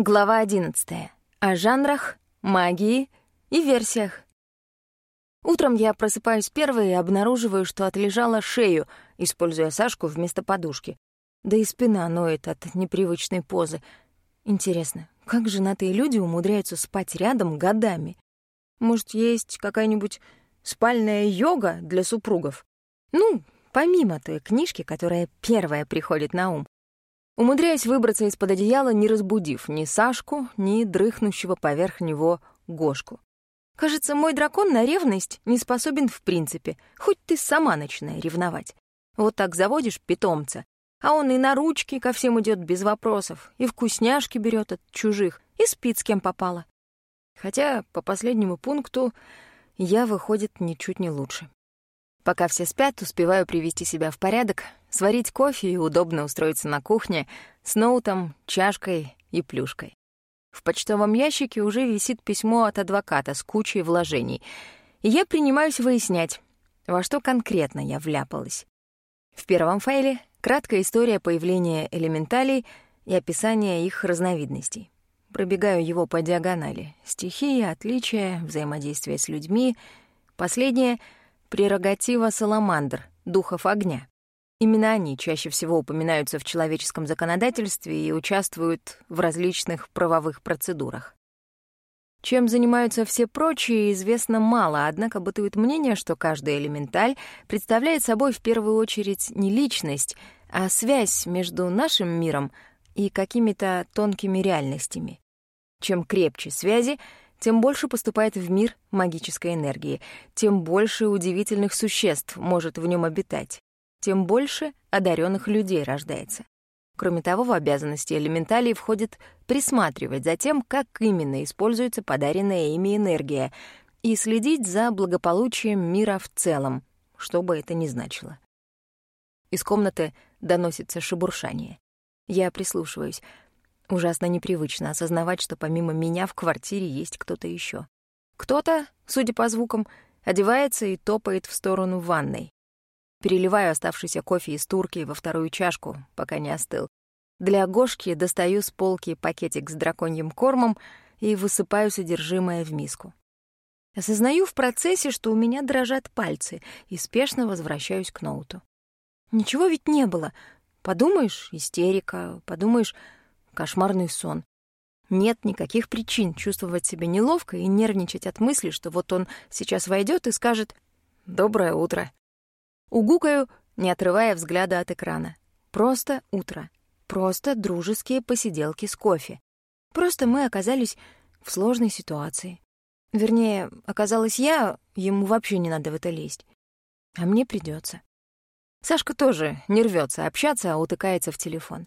Глава 11. О жанрах, магии и версиях. Утром я просыпаюсь первой и обнаруживаю, что отлежала шею, используя Сашку вместо подушки. Да и спина ноет от непривычной позы. Интересно, как женатые люди умудряются спать рядом годами? Может, есть какая-нибудь спальная йога для супругов? Ну, помимо той книжки, которая первая приходит на ум. Умудряясь выбраться из-под одеяла, не разбудив ни Сашку, ни дрыхнущего поверх него Гошку. Кажется, мой дракон на ревность не способен в принципе, хоть ты сама начинай ревновать. Вот так заводишь питомца, а он и на ручки ко всем идет без вопросов, и вкусняшки берет от чужих, и спит с кем попало. Хотя по последнему пункту я, выходит, ничуть не лучше. Пока все спят, успеваю привести себя в порядок, сварить кофе и удобно устроиться на кухне с ноутом, чашкой и плюшкой. В почтовом ящике уже висит письмо от адвоката с кучей вложений, и я принимаюсь выяснять, во что конкретно я вляпалась. В первом файле краткая история появления элементалей и описание их разновидностей. Пробегаю его по диагонали. Стихии, отличия, взаимодействие с людьми. Последнее — прерогатива саламандр, духов огня. Именно они чаще всего упоминаются в человеческом законодательстве и участвуют в различных правовых процедурах. Чем занимаются все прочие, известно мало, однако бытует мнение, что каждый элементаль представляет собой в первую очередь не личность, а связь между нашим миром и какими-то тонкими реальностями. Чем крепче связи, тем больше поступает в мир магической энергии, тем больше удивительных существ может в нем обитать, тем больше одаренных людей рождается. Кроме того, в обязанности элементалей входит присматривать за тем, как именно используется подаренная ими энергия, и следить за благополучием мира в целом, что бы это ни значило. Из комнаты доносится шебуршание. Я прислушиваюсь. Ужасно непривычно осознавать, что помимо меня в квартире есть кто-то еще. Кто-то, судя по звукам, одевается и топает в сторону ванной. Переливаю оставшийся кофе из турки во вторую чашку, пока не остыл. Для Гошки достаю с полки пакетик с драконьим кормом и высыпаю содержимое в миску. Осознаю в процессе, что у меня дрожат пальцы, и спешно возвращаюсь к ноуту. Ничего ведь не было. Подумаешь, истерика, подумаешь, кошмарный сон. Нет никаких причин чувствовать себя неловко и нервничать от мысли, что вот он сейчас войдет и скажет «Доброе утро». Угукаю, не отрывая взгляда от экрана. Просто утро. Просто дружеские посиделки с кофе. Просто мы оказались в сложной ситуации. Вернее, оказалась я, ему вообще не надо в это лезть. А мне придется. Сашка тоже не рвется общаться, а утыкается в телефон.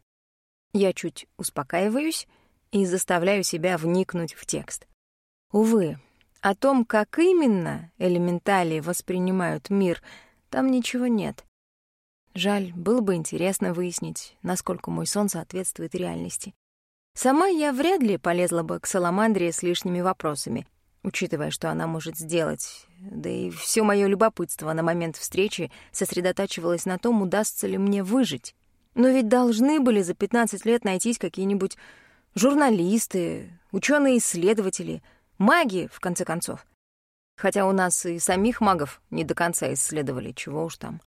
Я чуть успокаиваюсь и заставляю себя вникнуть в текст. Увы, о том, как именно элементали воспринимают мир, там ничего нет. Жаль, было бы интересно выяснить, насколько мой сон соответствует реальности. Сама я вряд ли полезла бы к Саламандре с лишними вопросами, учитывая, что она может сделать. Да и все мое любопытство на момент встречи сосредотачивалось на том, удастся ли мне выжить. Но ведь должны были за 15 лет найтись какие-нибудь журналисты, ученые-исследователи, маги, в конце концов. Хотя у нас и самих магов не до конца исследовали, чего уж там.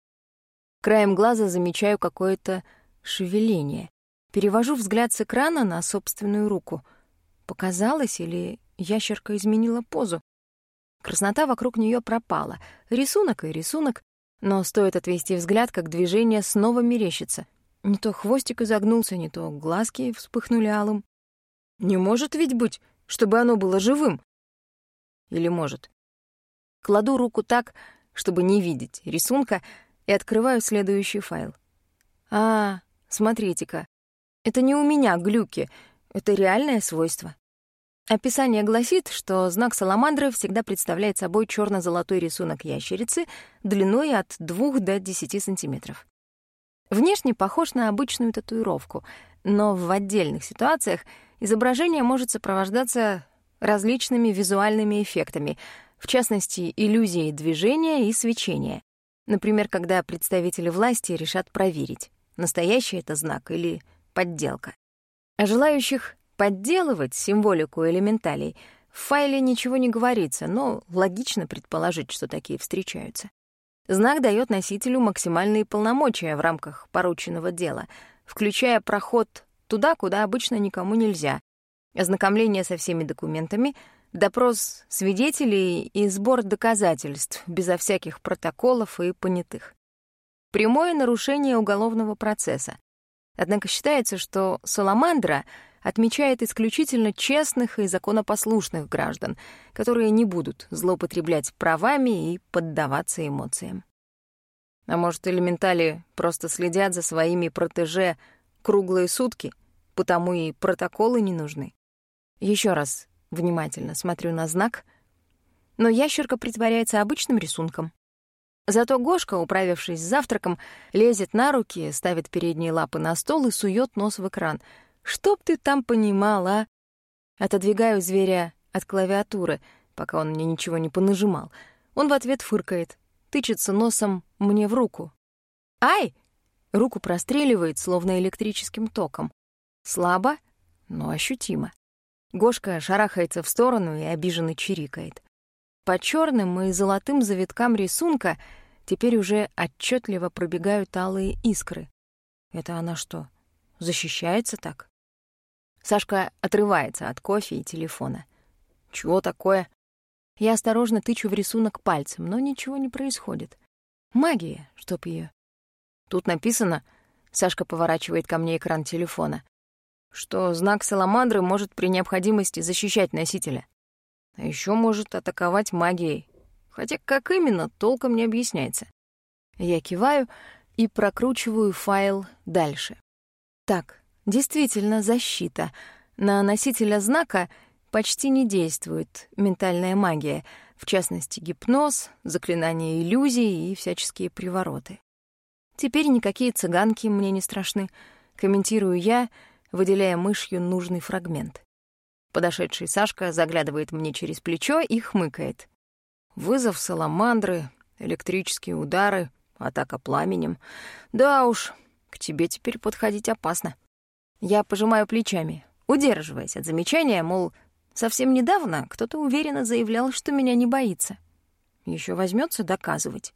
Краем глаза замечаю какое-то шевеление. Перевожу взгляд с экрана на собственную руку. Показалось или ящерка изменила позу? Краснота вокруг нее пропала. Рисунок и рисунок, но стоит отвести взгляд, как движение снова мерещится. Не то хвостик изогнулся, не то глазки вспыхнули алым. Не может ведь быть, чтобы оно было живым. Или может? Кладу руку так, чтобы не видеть рисунка, и открываю следующий файл. А, смотрите-ка, это не у меня глюки, это реальное свойство. Описание гласит, что знак саламандры всегда представляет собой черно золотой рисунок ящерицы длиной от 2 до 10 сантиметров. Внешне похож на обычную татуировку, но в отдельных ситуациях изображение может сопровождаться различными визуальными эффектами, в частности, иллюзией движения и свечения. Например, когда представители власти решат проверить, настоящий это знак или подделка. А желающих Подделывать символику элементалей в файле ничего не говорится, но логично предположить, что такие встречаются. Знак дает носителю максимальные полномочия в рамках порученного дела, включая проход туда, куда обычно никому нельзя, ознакомление со всеми документами, допрос свидетелей и сбор доказательств безо всяких протоколов и понятых. Прямое нарушение уголовного процесса. Однако считается, что «Саламандра» отмечает исключительно честных и законопослушных граждан, которые не будут злоупотреблять правами и поддаваться эмоциям. А может, элементали просто следят за своими протеже круглые сутки, потому и протоколы не нужны. Еще раз внимательно смотрю на знак, но ящерка притворяется обычным рисунком. Зато Гошка, управившись завтраком, лезет на руки, ставит передние лапы на стол и сует нос в экран — Чтоб ты там понимал, а? Отодвигаю зверя от клавиатуры, пока он мне ничего не понажимал. Он в ответ фыркает, тычется носом мне в руку. «Ай!» Руку простреливает, словно электрическим током. Слабо, но ощутимо. Гошка шарахается в сторону и обиженно чирикает. По черным и золотым завиткам рисунка теперь уже отчетливо пробегают алые искры. Это она что, защищается так? Сашка отрывается от кофе и телефона. «Чего такое?» Я осторожно тычу в рисунок пальцем, но ничего не происходит. Магия, чтоб ее. Тут написано, Сашка поворачивает ко мне экран телефона, что знак саламандры может при необходимости защищать носителя. А еще может атаковать магией. Хотя как именно, толком не объясняется. Я киваю и прокручиваю файл дальше. Так, Действительно, защита. На носителя знака почти не действует ментальная магия, в частности, гипноз, заклинания иллюзий и всяческие привороты. Теперь никакие цыганки мне не страшны, комментирую я, выделяя мышью нужный фрагмент. Подошедший Сашка заглядывает мне через плечо и хмыкает. Вызов саламандры, электрические удары, атака пламенем. Да уж, к тебе теперь подходить опасно. Я пожимаю плечами, удерживаясь от замечания, мол, совсем недавно кто-то уверенно заявлял, что меня не боится. Еще возьмется доказывать.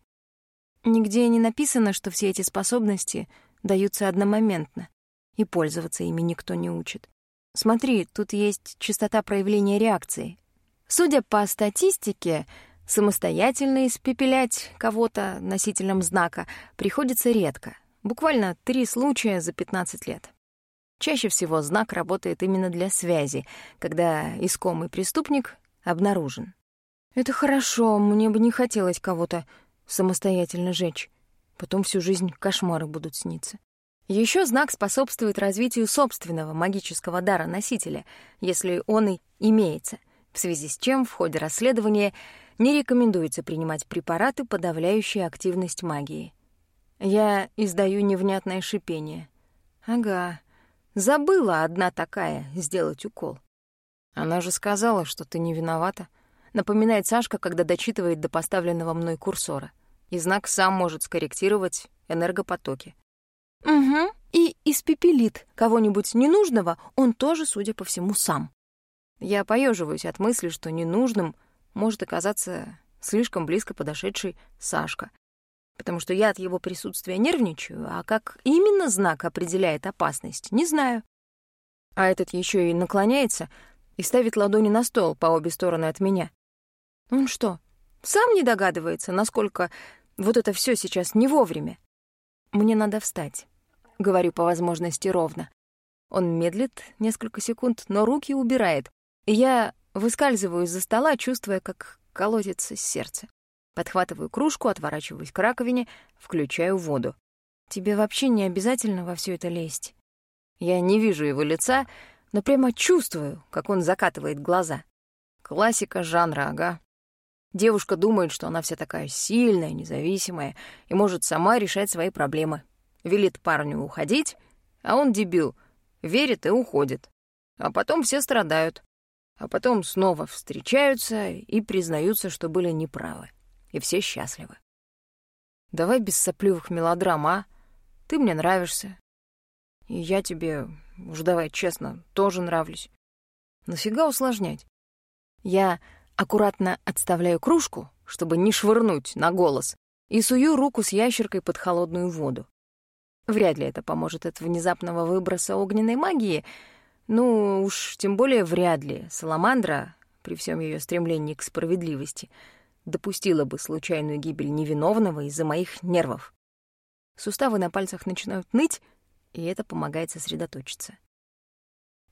Нигде не написано, что все эти способности даются одномоментно, и пользоваться ими никто не учит. Смотри, тут есть частота проявления реакции. Судя по статистике, самостоятельно испепелять кого-то носителем знака приходится редко, буквально три случая за 15 лет. Чаще всего знак работает именно для связи, когда искомый преступник обнаружен. Это хорошо, мне бы не хотелось кого-то самостоятельно жечь. Потом всю жизнь кошмары будут сниться. Еще знак способствует развитию собственного магического дара носителя, если он и имеется, в связи с чем в ходе расследования не рекомендуется принимать препараты, подавляющие активность магии. Я издаю невнятное шипение. Ага, Забыла одна такая сделать укол. Она же сказала, что ты не виновата. Напоминает Сашка, когда дочитывает до поставленного мной курсора. И знак сам может скорректировать энергопотоки. Угу, и испепелит кого-нибудь ненужного он тоже, судя по всему, сам. Я поеживаюсь от мысли, что ненужным может оказаться слишком близко подошедший Сашка, потому что я от его присутствия нервничаю, а как именно знак определяет опасность, не знаю. А этот еще и наклоняется и ставит ладони на стол по обе стороны от меня. Он что, сам не догадывается, насколько вот это все сейчас не вовремя? Мне надо встать, говорю по возможности ровно. Он медлит несколько секунд, но руки убирает, я выскальзываю из-за стола, чувствуя, как колотится сердце. Подхватываю кружку, отворачиваюсь к раковине, включаю воду. Тебе вообще не обязательно во все это лезть. Я не вижу его лица, но прямо чувствую, как он закатывает глаза. Классика жанра, ага. Девушка думает, что она вся такая сильная, независимая и может сама решать свои проблемы. Велит парню уходить, а он дебил, верит и уходит. А потом все страдают. А потом снова встречаются и признаются, что были неправы и все счастливы. Давай без соплювых мелодрам, а? Ты мне нравишься. И я тебе, уж давай честно, тоже нравлюсь. Нафига усложнять? Я аккуратно отставляю кружку, чтобы не швырнуть на голос, и сую руку с ящеркой под холодную воду. Вряд ли это поможет от внезапного выброса огненной магии, ну уж тем более вряд ли Саламандра, при всем ее стремлении к справедливости, допустила бы случайную гибель невиновного из-за моих нервов. Суставы на пальцах начинают ныть, и это помогает сосредоточиться.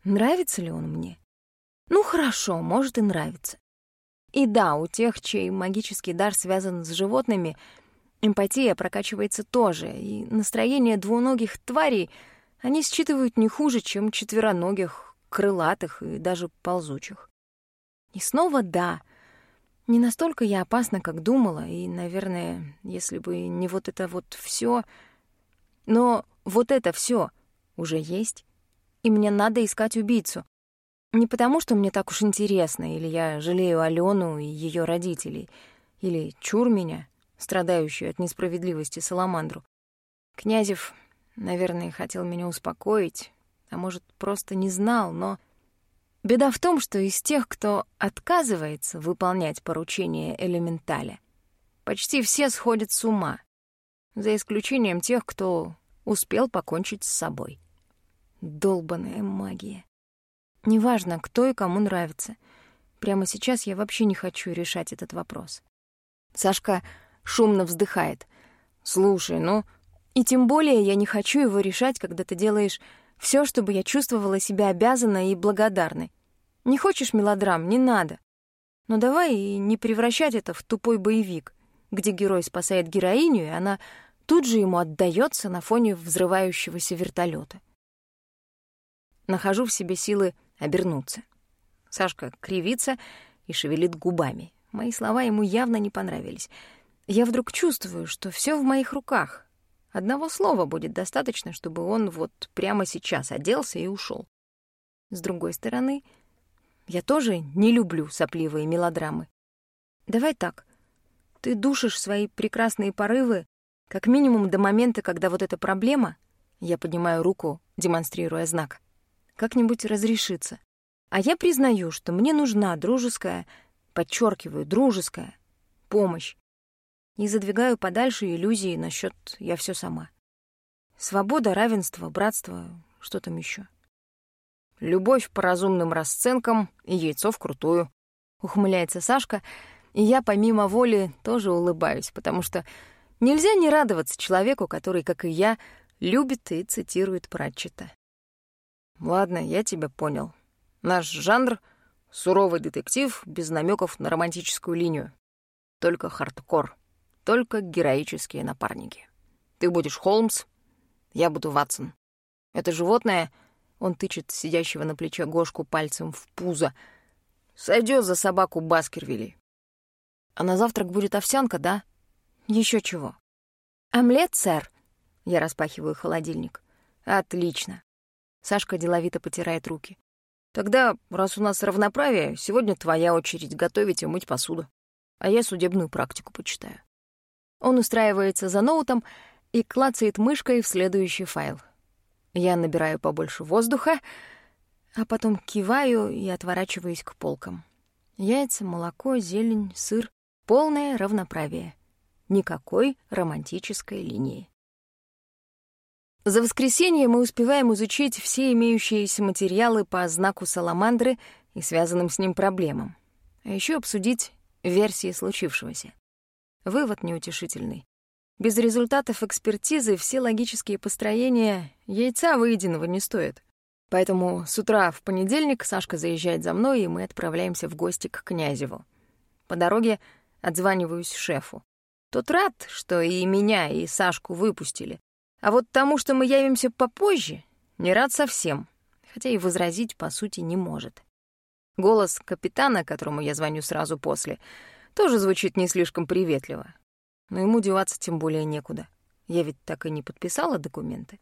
Нравится ли он мне? Ну хорошо, может и нравится. И да, у тех, чей магический дар связан с животными, эмпатия прокачивается тоже, и настроение двуногих тварей они считывают не хуже, чем четвероногих, крылатых и даже ползучих. И снова да, не настолько я опасна, как думала, и, наверное, если бы не вот это вот все, Но вот это все уже есть, и мне надо искать убийцу, не потому, что мне так уж интересно, или я жалею Алену и ее родителей, или чур меня, страдающую от несправедливости Саламандру. Князев, наверное, хотел меня успокоить, а может, просто не знал, но... Беда в том, что из тех, кто отказывается выполнять поручения элементаля, почти все сходят с ума, за исключением тех, кто успел покончить с собой. Долбаная магия. Неважно, кто и кому нравится. Прямо сейчас я вообще не хочу решать этот вопрос. Сашка шумно вздыхает. «Слушай, ну...» И тем более я не хочу его решать, когда ты делаешь все, чтобы я чувствовала себя обязанной и благодарной. Не хочешь мелодрам — не надо. Но давай и не превращать это в тупой боевик, где герой спасает героиню, и она тут же ему отдается на фоне взрывающегося вертолета. Нахожу в себе силы обернуться. Сашка кривится и шевелит губами. Мои слова ему явно не понравились. Я вдруг чувствую, что все в моих руках. Одного слова будет достаточно, чтобы он вот прямо сейчас оделся и ушел. С другой стороны, я тоже не люблю сопливые мелодрамы. Давай так. Ты душишь свои прекрасные порывы как минимум до момента, когда вот эта проблема, я поднимаю руку, демонстрируя знак, как-нибудь разрешится. А я признаю, что мне нужна дружеская, подчеркиваю, дружеская помощь. И задвигаю подальше иллюзии насчет «я все сама». Свобода, равенство, братство, что там еще. Любовь по разумным расценкам и яйцо вкрутую. Ухмыляется Сашка, и я помимо воли тоже улыбаюсь, потому что нельзя не радоваться человеку, который, как и я, любит и цитирует Пратчета. Ладно, я тебя понял. Наш жанр — суровый детектив без намеков на романтическую линию. Только хардкор, только героические напарники. Ты будешь Холмс, я буду Ватсон. Это животное, он тычет сидящего на плече Гошку пальцем в пузо, сойдет за собаку Баскервилли. А на завтрак будет овсянка, да? Еще чего? Омлет, сэр. Я распахиваю холодильник. Отлично. Сашка деловито потирает руки. «Тогда, раз у нас равноправие, сегодня твоя очередь готовить и мыть посуду. А я судебную практику почитаю». Он устраивается за ноутом и клацает мышкой в следующий файл. Я набираю побольше воздуха, а потом киваю и отворачиваюсь к полкам. Яйца, молоко, зелень, сыр — полное равноправие. Никакой романтической линии. За воскресенье мы успеваем изучить все имеющиеся материалы по знаку Саламандры и связанным с ним проблемам, а еще обсудить версии случившегося. Вывод неутешительный. Без результатов экспертизы все логические построения яйца выеденного не стоят. Поэтому с утра в понедельник Сашка заезжает за мной, и мы отправляемся в гости к Князеву. По дороге отзваниваюсь шефу. Тот рад, что и меня, и Сашку выпустили, а вот тому, что мы явимся попозже, не рад совсем, хотя и возразить, по сути, не может. Голос капитана, которому я звоню сразу после, тоже звучит не слишком приветливо. Но ему деваться тем более некуда. Я ведь так и не подписала документы.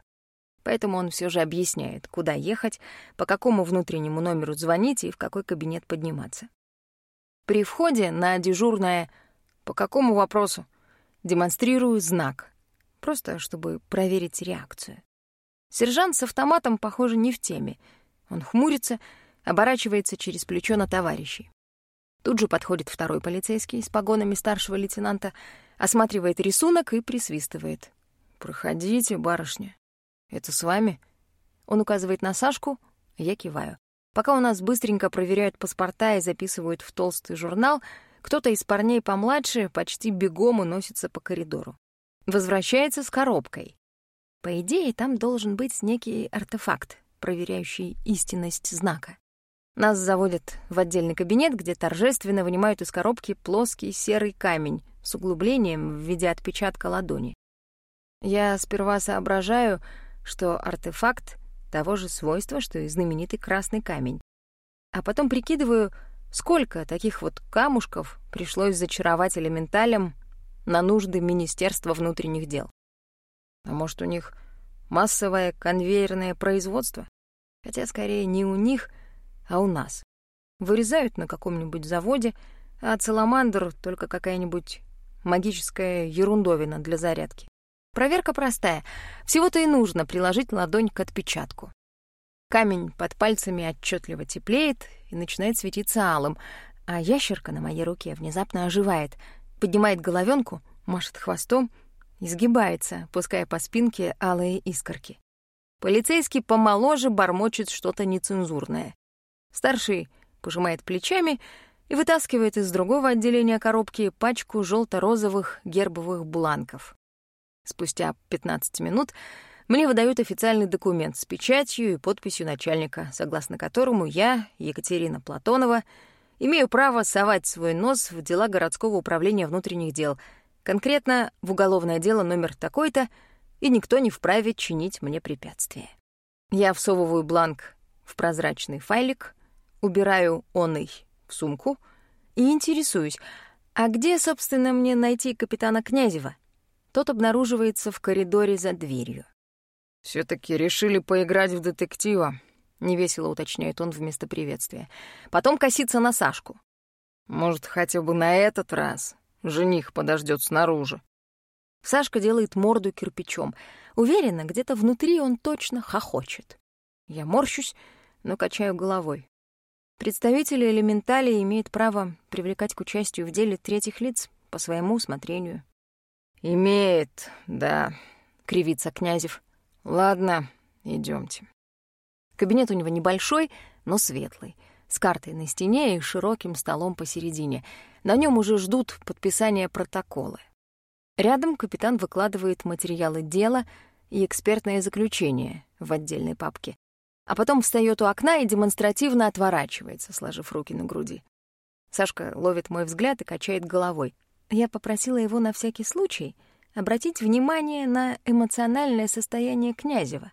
Поэтому он все же объясняет, куда ехать, по какому внутреннему номеру звонить и в какой кабинет подниматься. При входе на дежурное «По какому вопросу?» демонстрирую знак, просто чтобы проверить реакцию. Сержант с автоматом, похоже, не в теме. Он хмурится оборачивается через плечо на товарищей. Тут же подходит второй полицейский с погонами старшего лейтенанта, осматривает рисунок и присвистывает. «Проходите, барышня. Это с вами?» Он указывает на Сашку, а я киваю. Пока у нас быстренько проверяют паспорта и записывают в толстый журнал, кто-то из парней помладше почти бегом уносится по коридору. Возвращается с коробкой. По идее, там должен быть некий артефакт, проверяющий истинность знака. Нас заводят в отдельный кабинет, где торжественно вынимают из коробки плоский серый камень с углублением в виде отпечатка ладони. Я сперва соображаю, что артефакт того же свойства, что и знаменитый красный камень. А потом прикидываю, сколько таких вот камушков пришлось зачаровать элементалям на нужды Министерства внутренних дел. А может, у них массовое конвейерное производство? Хотя, скорее, не у них, а у нас. Вырезают на каком-нибудь заводе, а целомандр — только какая-нибудь магическая ерундовина для зарядки. Проверка простая. Всего-то и нужно приложить ладонь к отпечатку. Камень под пальцами отчетливо теплеет и начинает светиться алым, а ящерка на моей руке внезапно оживает, поднимает головенку, машет хвостом, изгибается, пуская по спинке алые искорки. Полицейский помоложе бормочет что-то нецензурное. Старший пожимает плечами и вытаскивает из другого отделения коробки пачку желто розовых гербовых бланков. Спустя 15 минут мне выдают официальный документ с печатью и подписью начальника, согласно которому я, Екатерина Платонова, имею право совать свой нос в дела городского управления внутренних дел, конкретно в уголовное дело номер такой-то, и никто не вправе чинить мне препятствия. Я всовываю бланк в прозрачный файлик, убираю оный в сумку и интересуюсь, а где, собственно, мне найти капитана Князева? Тот обнаруживается в коридоре за дверью. все таки решили поиграть в детектива», — невесело уточняет он вместо приветствия. Потом косится на Сашку. «Может, хотя бы на этот раз жених подождет снаружи». Сашка делает морду кирпичом. Уверена, где-то внутри он точно хохочет. Я морщусь, но качаю головой. Представители элементали имеют право привлекать к участию в деле третьих лиц по своему усмотрению. «Имеет, да», — кривится Князев. «Ладно, идемте. Кабинет у него небольшой, но светлый, с картой на стене и широким столом посередине. На нем уже ждут подписания протокола. Рядом капитан выкладывает материалы дела и экспертное заключение в отдельной папке. А потом встает у окна и демонстративно отворачивается, сложив руки на груди. Сашка ловит мой взгляд и качает головой. Я попросила его на всякий случай обратить внимание на эмоциональное состояние Князева.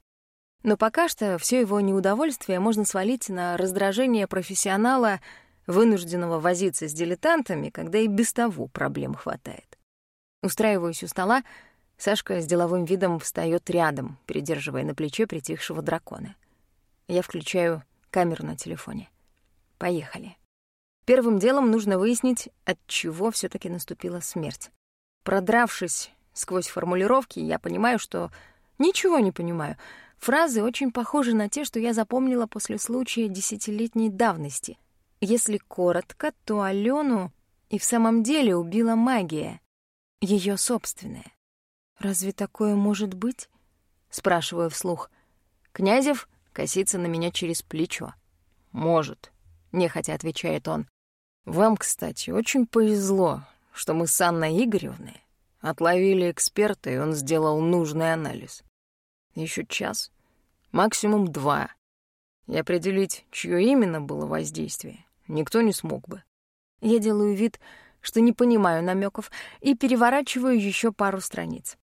Но пока что все его неудовольствие можно свалить на раздражение профессионала, вынужденного возиться с дилетантами, когда и без того проблем хватает. Устраиваюсь у стола, Сашка с деловым видом встает рядом, придерживая на плече притихшего дракона. Я включаю камеру на телефоне. Поехали. Первым делом нужно выяснить, от чего все таки наступила смерть. Продравшись сквозь формулировки, я понимаю, что ничего не понимаю. Фразы очень похожи на те, что я запомнила после случая десятилетней давности. Если коротко, то Алену и в самом деле убила магия, ее собственная. «Разве такое может быть?» — спрашиваю вслух. Князев косится на меня через плечо. «Может», — нехотя отвечает он. «Вам, кстати, очень повезло, что мы с Анной Игоревной отловили эксперта, и он сделал нужный анализ. Еще час, максимум два. И определить, чье именно было воздействие, никто не смог бы. Я делаю вид, что не понимаю намеков, и переворачиваю еще пару страниц.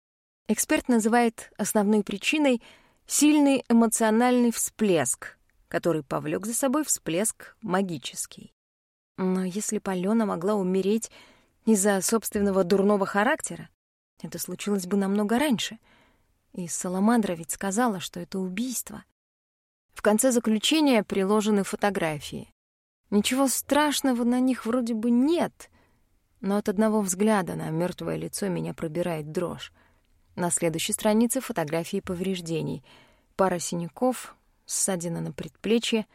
Эксперт называет основной причиной сильный эмоциональный всплеск, который повлек за собой всплеск магический. Но если Палёна могла умереть из-за собственного дурного характера, это случилось бы намного раньше. И Саламандра ведь сказала, что это убийство. В конце заключения приложены фотографии. Ничего страшного на них вроде бы нет, но от одного взгляда на мертвое лицо меня пробирает дрожь. На следующей странице фотографии повреждений. Пара синяков, ссадина на предплечье,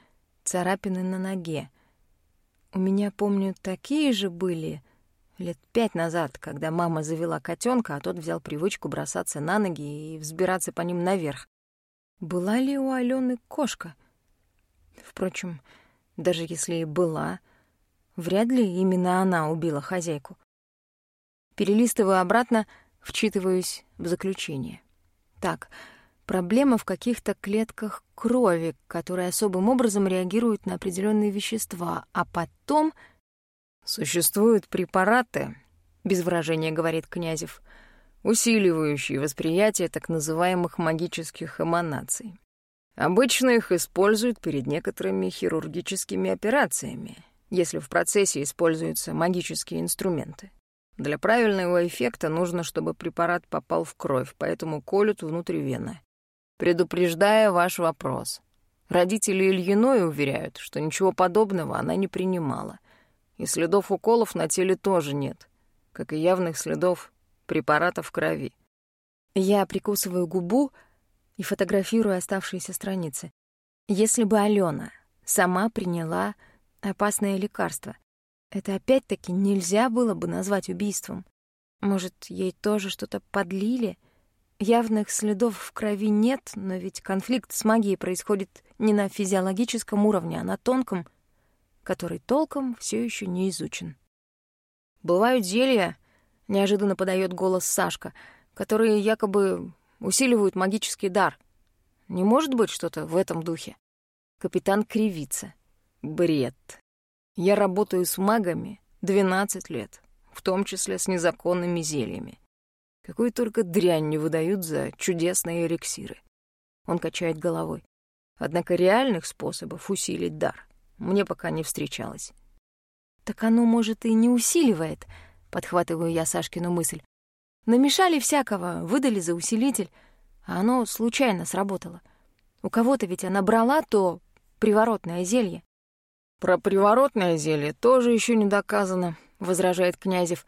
царапины на ноге. У меня, помню, такие же были лет пять назад, когда мама завела котенка, а тот взял привычку бросаться на ноги и взбираться по ним наверх. Была ли у Алены кошка? Впрочем, даже если и была, вряд ли именно она убила хозяйку. Перелистываю обратно, вчитываюсь в заключение. Так, проблема в каких-то клетках крови, которые особым образом реагируют на определенные вещества, а потом... «Существуют препараты», — без выражения говорит Князев, усиливающие восприятие так называемых магических эманаций. Обычно их используют перед некоторыми хирургическими операциями, если в процессе используются магические инструменты. Для правильного эффекта нужно, чтобы препарат попал в кровь, поэтому колют внутрь вены. Предупреждая ваш вопрос, родители Ильиной уверяют, что ничего подобного она не принимала, и следов уколов на теле тоже нет, как и явных следов препарата в крови. Я прикусываю губу и фотографирую оставшиеся страницы. Если бы Алена сама приняла опасное лекарство, это опять-таки нельзя было бы назвать убийством. Может, ей тоже что-то подлили — Явных следов в крови нет, но ведь конфликт с магией происходит не на физиологическом уровне, а на тонком, который толком все еще не изучен. Бывают зелья, неожиданно подает голос Сашка, которые якобы усиливают магический дар. Не может быть что-то в этом духе? Капитан кривится. Бред. Я работаю с магами 12 лет, в том числе с незаконными зельями. Какую только дрянь не выдают за чудесные эликсиры. Он качает головой. Однако реальных способов усилить дар мне пока не встречалось. «Так оно, может, и не усиливает», — подхватываю я Сашкину мысль. «Намешали всякого, выдали за усилитель, а оно случайно сработало. У кого-то ведь она брала то приворотное зелье». «Про приворотное зелье тоже еще не доказано», — возражает Князев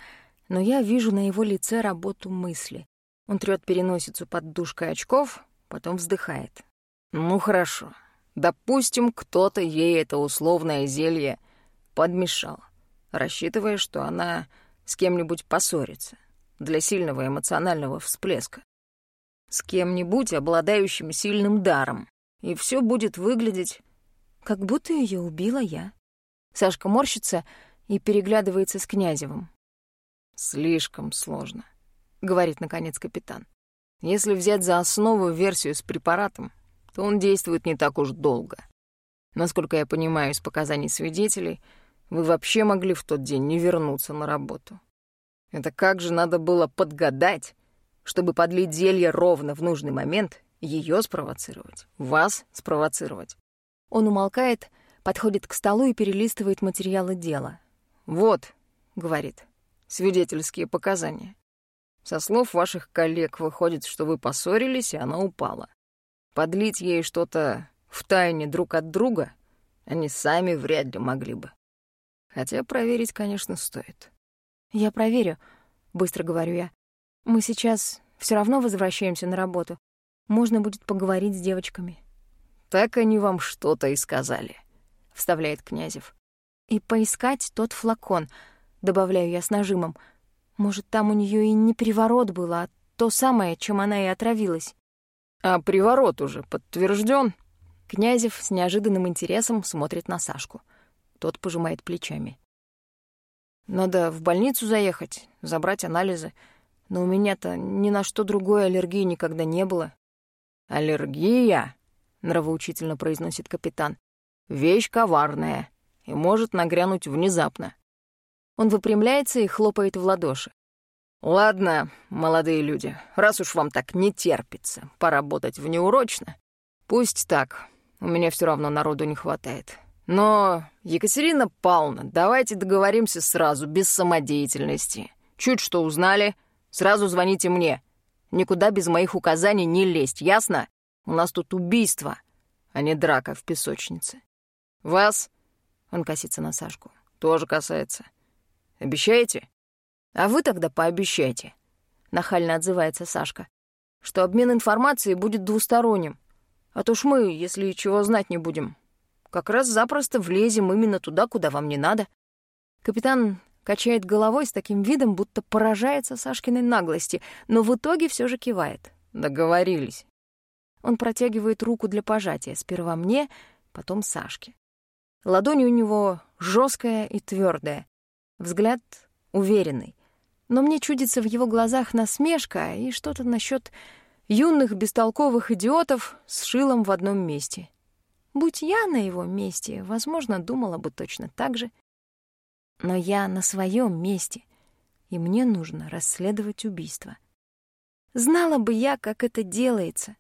но я вижу на его лице работу мысли. Он трёт переносицу под душкой очков, потом вздыхает. «Ну хорошо. Допустим, кто-то ей это условное зелье подмешал, рассчитывая, что она с кем-нибудь поссорится для сильного эмоционального всплеска. С кем-нибудь, обладающим сильным даром. И все будет выглядеть, как будто ее убила я. Сашка морщится и переглядывается с Князевым. «Слишком сложно», — говорит, наконец, капитан. «Если взять за основу версию с препаратом, то он действует не так уж долго. Насколько я понимаю из показаний свидетелей, вы вообще могли в тот день не вернуться на работу. Это как же надо было подгадать, чтобы подлить зелье ровно в нужный момент, ее спровоцировать, вас спровоцировать. Он умолкает, подходит к столу и перелистывает материалы дела. «Вот», — говорит, свидетельские показания. Со слов ваших коллег выходит, что вы поссорились, и она упала. Подлить ей что-то в тайне друг от друга они сами вряд ли могли бы. Хотя проверить, конечно, стоит. «Я проверю», — быстро говорю я. «Мы сейчас все равно возвращаемся на работу. Можно будет поговорить с девочками». «Так они вам что-то и сказали», — вставляет Князев. «И поискать тот флакон», добавляю я с нажимом. Может, там у нее и не приворот был, а то самое, чем она и отравилась. А приворот уже подтвержден. Князев с неожиданным интересом смотрит на Сашку. Тот пожимает плечами. Надо в больницу заехать, забрать анализы. Но у меня-то ни на что другое аллергии никогда не было. «Аллергия», — нравоучительно произносит капитан, — «вещь коварная и может нагрянуть внезапно. Он выпрямляется и хлопает в ладоши. «Ладно, молодые люди, раз уж вам так не терпится поработать внеурочно, пусть так, у меня все равно народу не хватает. Но, Екатерина Павловна, давайте договоримся сразу, без самодеятельности. Чуть что узнали, сразу звоните мне. Никуда без моих указаний не лезть, ясно? У нас тут убийство, а не драка в песочнице. Вас, он косится на Сашку, тоже касается. Обещаете? А вы тогда пообещайте, нахально отзывается Сашка, что обмен информацией будет двусторонним. А то ж мы, если чего знать не будем, как раз запросто влезем именно туда, куда вам не надо. Капитан качает головой с таким видом, будто поражается Сашкиной наглости, но в итоге все же кивает. Договорились. Он протягивает руку для пожатия, сперва мне, потом Сашке. Ладонь у него жесткая и твердая, взгляд уверенный. Но мне чудится в его глазах насмешка и что-то насчет юных бестолковых идиотов с шилом в одном месте. Будь я на его месте, возможно, думала бы точно так же. Но я на своем месте, и мне нужно расследовать убийство. Знала бы я, как это делается,